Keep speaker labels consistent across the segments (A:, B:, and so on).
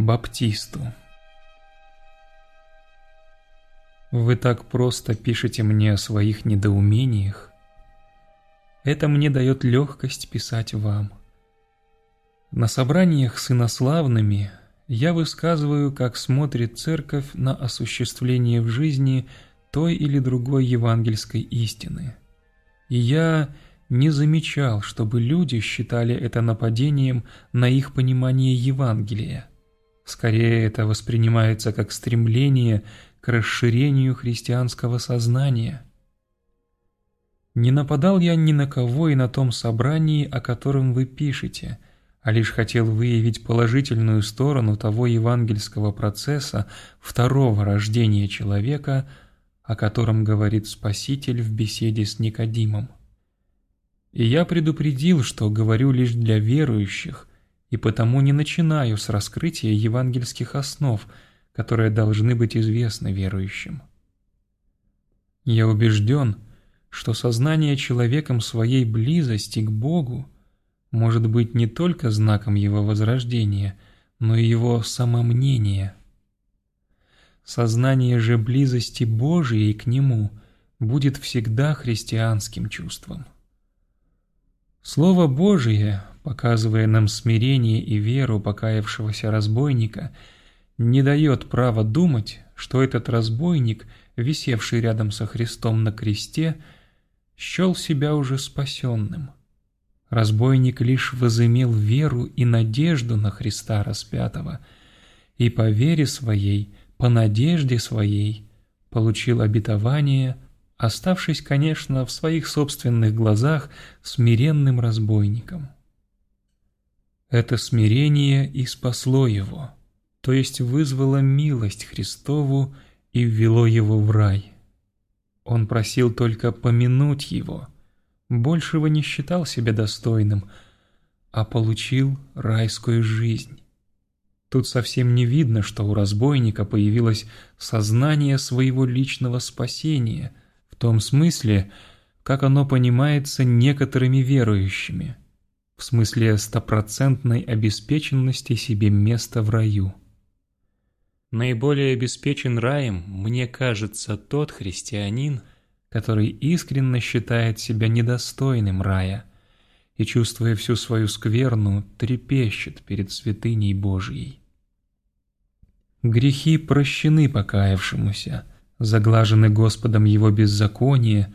A: Баптисту. Вы так просто пишете мне о своих недоумениях. Это мне дает легкость писать вам. На собраниях с инославными я высказываю, как смотрит церковь на осуществление в жизни той или другой евангельской истины. И я не замечал, чтобы люди считали это нападением на их понимание Евангелия. Скорее, это воспринимается как стремление к расширению христианского сознания. Не нападал я ни на кого и на том собрании, о котором вы пишете, а лишь хотел выявить положительную сторону того евангельского процесса второго рождения человека, о котором говорит Спаситель в беседе с Никодимом. И я предупредил, что говорю лишь для верующих, и потому не начинаю с раскрытия евангельских основ, которые должны быть известны верующим. Я убежден, что сознание человеком своей близости к Богу может быть не только знаком его возрождения, но и его самомнения. Сознание же близости Божией к Нему будет всегда христианским чувством. Слово Божие, показывая нам смирение и веру покаявшегося разбойника, не дает права думать, что этот разбойник, висевший рядом со Христом на кресте, счел себя уже спасенным. Разбойник лишь возымел веру и надежду на Христа распятого, и по вере своей, по надежде своей, получил обетование оставшись, конечно, в своих собственных глазах смиренным разбойником. Это смирение и спасло его, то есть вызвало милость Христову и ввело его в рай. Он просил только помянуть его, большего не считал себя достойным, а получил райскую жизнь. Тут совсем не видно, что у разбойника появилось сознание своего личного спасения – том смысле, как оно понимается некоторыми верующими, в смысле стопроцентной обеспеченности себе места в раю. Наиболее обеспечен раем, мне кажется, тот христианин, который искренне считает себя недостойным рая и, чувствуя всю свою скверну, трепещет перед святыней Божьей. Грехи прощены покаявшемуся, заглажены Господом его беззаконие,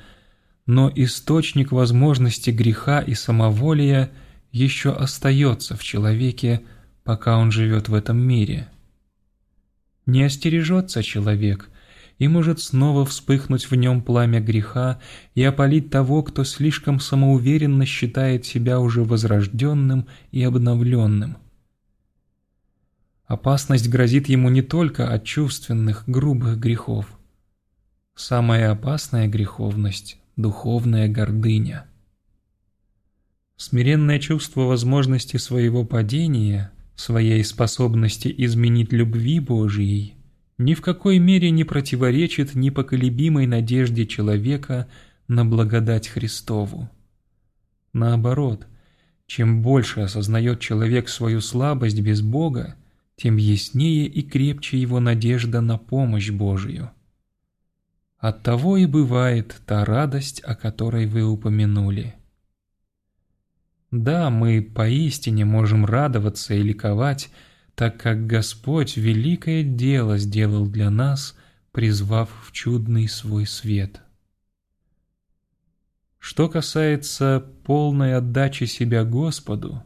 A: но источник возможности греха и самоволия еще остается в человеке, пока он живет в этом мире. Не остережется человек и может снова вспыхнуть в нем пламя греха и опалить того, кто слишком самоуверенно считает себя уже возрожденным и обновленным. Опасность грозит ему не только от чувственных, грубых грехов – Самая опасная греховность – духовная гордыня. Смиренное чувство возможности своего падения, своей способности изменить любви Божией, ни в какой мере не противоречит непоколебимой надежде человека на благодать Христову. Наоборот, чем больше осознает человек свою слабость без Бога, тем яснее и крепче его надежда на помощь Божию. Оттого и бывает та радость, о которой вы упомянули. Да, мы поистине можем радоваться и ликовать, так как Господь великое дело сделал для нас, призвав в чудный свой свет. Что касается полной отдачи себя Господу,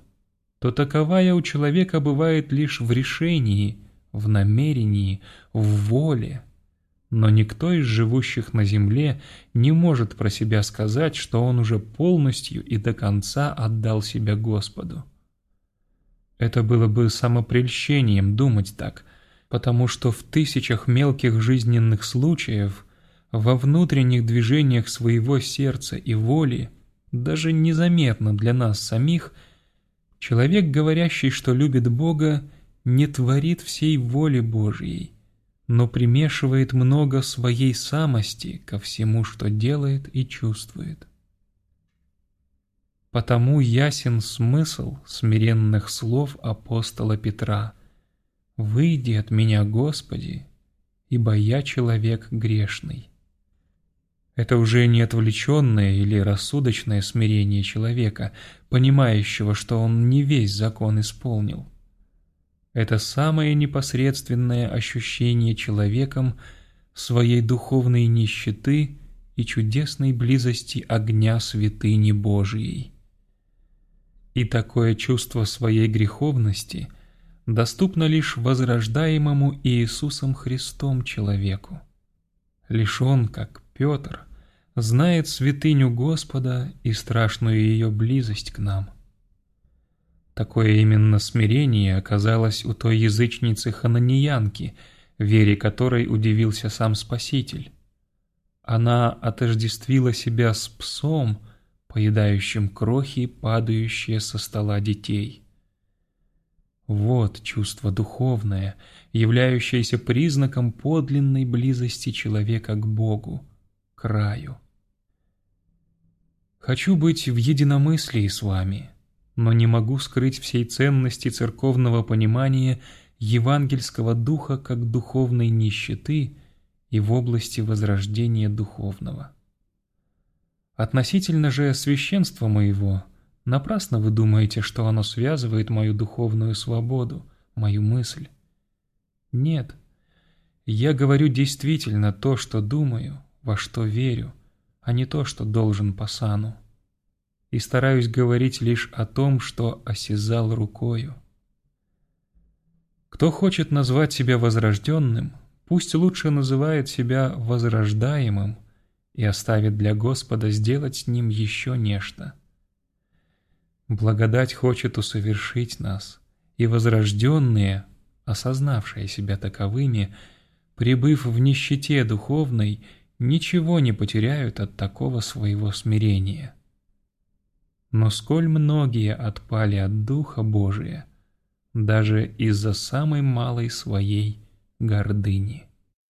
A: то таковая у человека бывает лишь в решении, в намерении, в воле – но никто из живущих на земле не может про себя сказать, что он уже полностью и до конца отдал себя Господу. Это было бы самопрельщением думать так, потому что в тысячах мелких жизненных случаев, во внутренних движениях своего сердца и воли, даже незаметно для нас самих, человек, говорящий, что любит Бога, не творит всей воли Божьей – но примешивает много своей самости ко всему, что делает и чувствует. Потому ясен смысл смиренных слов апостола Петра. «Выйди от меня, Господи, ибо я человек грешный». Это уже не отвлеченное или рассудочное смирение человека, понимающего, что он не весь закон исполнил. Это самое непосредственное ощущение человеком своей духовной нищеты и чудесной близости огня святыни Божией. И такое чувство своей греховности доступно лишь возрождаемому Иисусом Христом человеку. Лишь он, как Петр, знает святыню Господа и страшную ее близость к нам – Такое именно смирение оказалось у той язычницы Хананиянки, вере которой удивился сам Спаситель. Она отождествила себя с псом, поедающим крохи, падающие со стола детей. Вот чувство духовное, являющееся признаком подлинной близости человека к Богу, к раю. Хочу быть в единомыслии с вами, но не могу скрыть всей ценности церковного понимания евангельского духа как духовной нищеты и в области возрождения духовного. Относительно же священства моего, напрасно вы думаете, что оно связывает мою духовную свободу, мою мысль. Нет, я говорю действительно то, что думаю, во что верю, а не то, что должен по сану и стараюсь говорить лишь о том, что осязал рукою. Кто хочет назвать себя возрожденным, пусть лучше называет себя возрождаемым и оставит для Господа сделать с ним еще нечто. Благодать хочет усовершить нас, и возрожденные, осознавшие себя таковыми, прибыв в нищете духовной, ничего не потеряют от такого своего смирения. Но сколь многие отпали от Духа Божия, даже из-за самой малой своей гордыни.